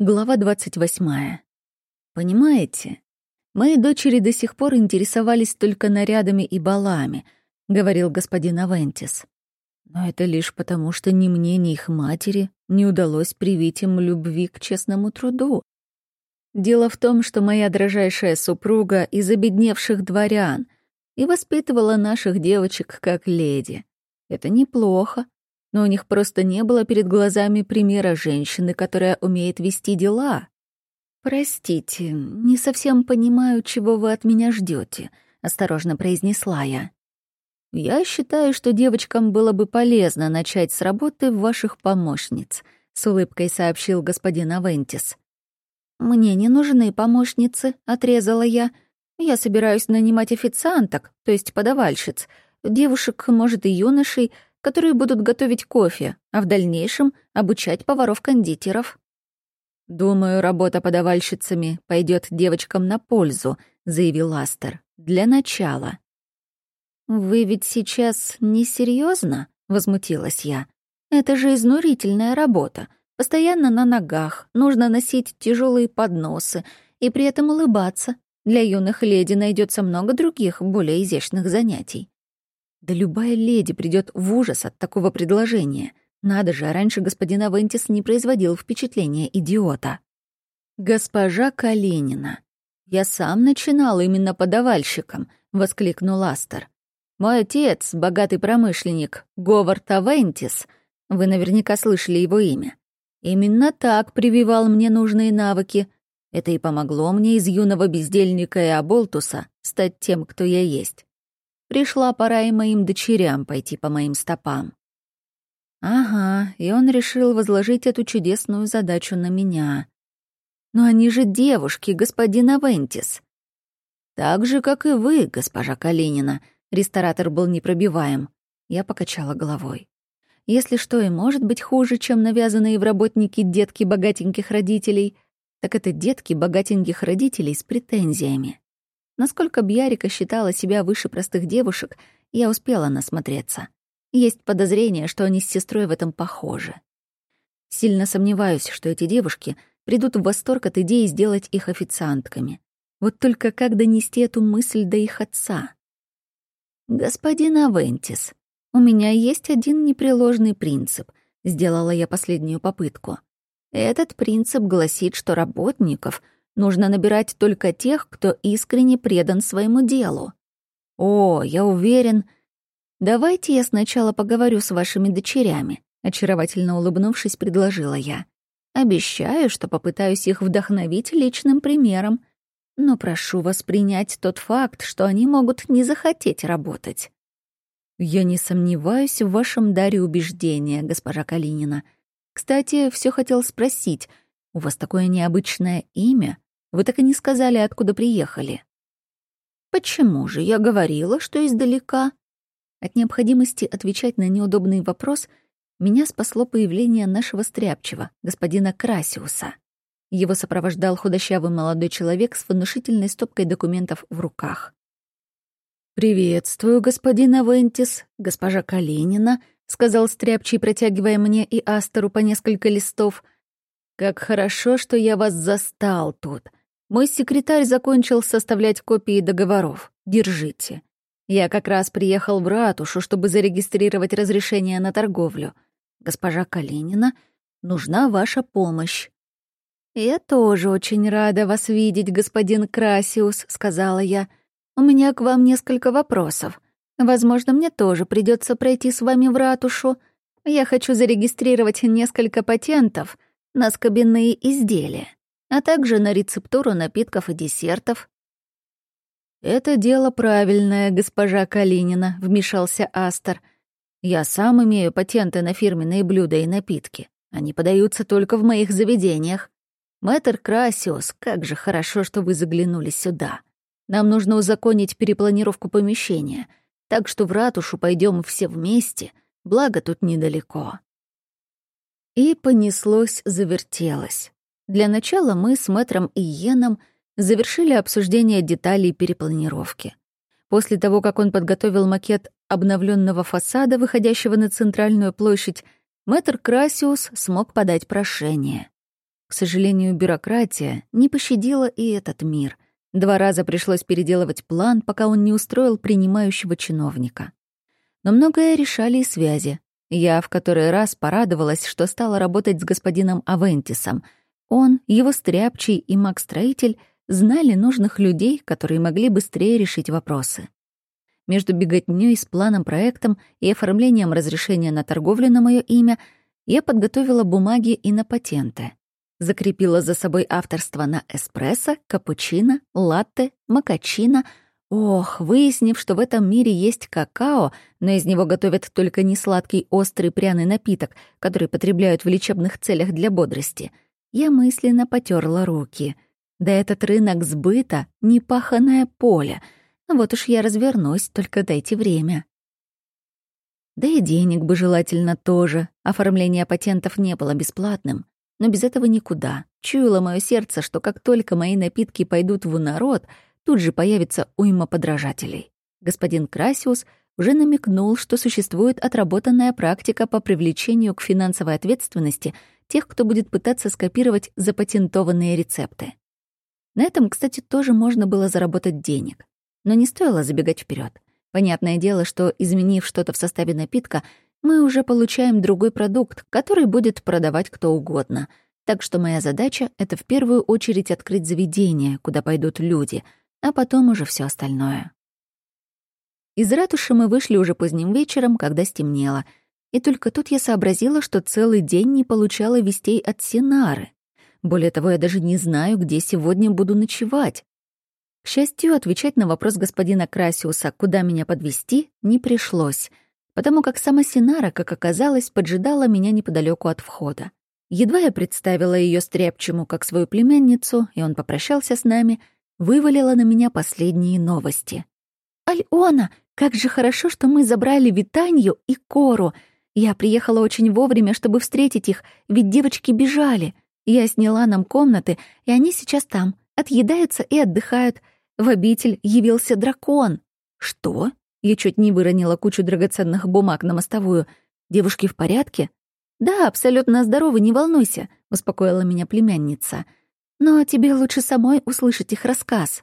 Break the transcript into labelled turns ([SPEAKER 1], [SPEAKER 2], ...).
[SPEAKER 1] Глава 28. «Понимаете, мои дочери до сих пор интересовались только нарядами и балами», — говорил господин Авентис. «Но это лишь потому, что ни мне, ни их матери не удалось привить им любви к честному труду. Дело в том, что моя дрожайшая супруга из обедневших дворян и воспитывала наших девочек как леди. Это неплохо, но у них просто не было перед глазами примера женщины, которая умеет вести дела. «Простите, не совсем понимаю, чего вы от меня ждете, осторожно произнесла я. «Я считаю, что девочкам было бы полезно начать с работы ваших помощниц», — с улыбкой сообщил господин Авентис. «Мне не нужны помощницы», — отрезала я. «Я собираюсь нанимать официанток, то есть подавальщиц, девушек, может, и юношей, которые будут готовить кофе, а в дальнейшем обучать поваров-кондитеров. «Думаю, работа подавальщицами пойдет девочкам на пользу», — заявил Астер. «Для начала». «Вы ведь сейчас несерьезно? возмутилась я. «Это же изнурительная работа. Постоянно на ногах, нужно носить тяжелые подносы и при этом улыбаться. Для юных леди найдется много других, более изящных занятий. Да любая леди придет в ужас от такого предложения. Надо же, а раньше господин Авентис не производил впечатления идиота. «Госпожа Калинина, я сам начинал именно подавальщиком», — воскликнул Астер. «Мой отец, богатый промышленник, Говард Авентис, вы наверняка слышали его имя, именно так прививал мне нужные навыки. Это и помогло мне из юного бездельника и оболтуса стать тем, кто я есть. Пришла пора и моим дочерям пойти по моим стопам. Ага, и он решил возложить эту чудесную задачу на меня. Но они же девушки, господин Авентис. Так же, как и вы, госпожа Калинина. Ресторатор был непробиваем. Я покачала головой. Если что и может быть хуже, чем навязанные в работники детки богатеньких родителей, так это детки богатеньких родителей с претензиями. Насколько Бьярика считала себя выше простых девушек, я успела насмотреться. Есть подозрение, что они с сестрой в этом похожи. Сильно сомневаюсь, что эти девушки придут в восторг от идеи сделать их официантками. Вот только как донести эту мысль до их отца? «Господин Авентис, у меня есть один непреложный принцип», — сделала я последнюю попытку. Этот принцип гласит, что работников — Нужно набирать только тех, кто искренне предан своему делу. О, я уверен. Давайте я сначала поговорю с вашими дочерями, очаровательно улыбнувшись, предложила я. Обещаю, что попытаюсь их вдохновить личным примером. Но прошу вас принять тот факт, что они могут не захотеть работать. Я не сомневаюсь в вашем даре убеждения, госпожа Калинина. Кстати, все хотел спросить. У вас такое необычное имя. Вы так и не сказали, откуда приехали». «Почему же? Я говорила, что издалека». От необходимости отвечать на неудобный вопрос меня спасло появление нашего стряпчего, господина Красиуса. Его сопровождал худощавый молодой человек с внушительной стопкой документов в руках. «Приветствую, господин Авентис, госпожа Калинина», — сказал Стряпчий, протягивая мне и Астеру по несколько листов. «Как хорошо, что я вас застал тут. Мой секретарь закончил составлять копии договоров. Держите. Я как раз приехал в ратушу, чтобы зарегистрировать разрешение на торговлю. Госпожа Калинина, нужна ваша помощь. «Я тоже очень рада вас видеть, господин Красиус», — сказала я. «У меня к вам несколько вопросов. Возможно, мне тоже придется пройти с вами в ратушу. Я хочу зарегистрировать несколько патентов на скобяные изделия а также на рецептуру напитков и десертов. «Это дело правильное, госпожа Калинина», — вмешался Астер. «Я сам имею патенты на фирменные блюда и напитки. Они подаются только в моих заведениях. Мэтр Красиус, как же хорошо, что вы заглянули сюда. Нам нужно узаконить перепланировку помещения, так что в ратушу пойдем все вместе, благо тут недалеко». И понеслось, завертелось. Для начала мы с мэтром и Йеном завершили обсуждение деталей перепланировки. После того, как он подготовил макет обновленного фасада, выходящего на центральную площадь, мэтр Красиус смог подать прошение. К сожалению, бюрократия не пощадила и этот мир. Два раза пришлось переделывать план, пока он не устроил принимающего чиновника. Но многое решали и связи. Я в который раз порадовалась, что стала работать с господином Авентисом. Он, его стряпчий и маг-строитель знали нужных людей, которые могли быстрее решить вопросы. Между беготнёй с планом-проектом и оформлением разрешения на торговлю на моё имя я подготовила бумаги и на патенты. Закрепила за собой авторство на эспрессо, капучино, латте, макачино. Ох, выяснив, что в этом мире есть какао, но из него готовят только несладкий острый пряный напиток, который потребляют в лечебных целях для бодрости, я мысленно потерла руки. Да этот рынок сбыта — непаханное поле. Вот уж я развернусь, только дайте время. Да и денег бы желательно тоже. Оформление патентов не было бесплатным. Но без этого никуда. Чуяло мое сердце, что как только мои напитки пойдут в народ, тут же появится уйма подражателей. Господин Красиус уже намекнул, что существует отработанная практика по привлечению к финансовой ответственности тех, кто будет пытаться скопировать запатентованные рецепты. На этом, кстати, тоже можно было заработать денег. Но не стоило забегать вперед. Понятное дело, что, изменив что-то в составе напитка, мы уже получаем другой продукт, который будет продавать кто угодно. Так что моя задача — это в первую очередь открыть заведение, куда пойдут люди, а потом уже все остальное. Из ратуши мы вышли уже поздним вечером, когда стемнело, и только тут я сообразила, что целый день не получала вестей от Синары. Более того, я даже не знаю, где сегодня буду ночевать. К счастью, отвечать на вопрос господина Красиуса, куда меня подвести, не пришлось — потому как сама Синара, как оказалось, поджидала меня неподалеку от входа. Едва я представила ее стряпчему как свою племянницу, и он попрощался с нами, вывалила на меня последние новости. «Альона, как же хорошо, что мы забрали Витанью и Кору. Я приехала очень вовремя, чтобы встретить их, ведь девочки бежали. Я сняла нам комнаты, и они сейчас там, отъедаются и отдыхают. В обитель явился дракон». «Что?» Я чуть не выронила кучу драгоценных бумаг на мостовую. «Девушки в порядке?» «Да, абсолютно здоровы, не волнуйся», — успокоила меня племянница. «Но тебе лучше самой услышать их рассказ».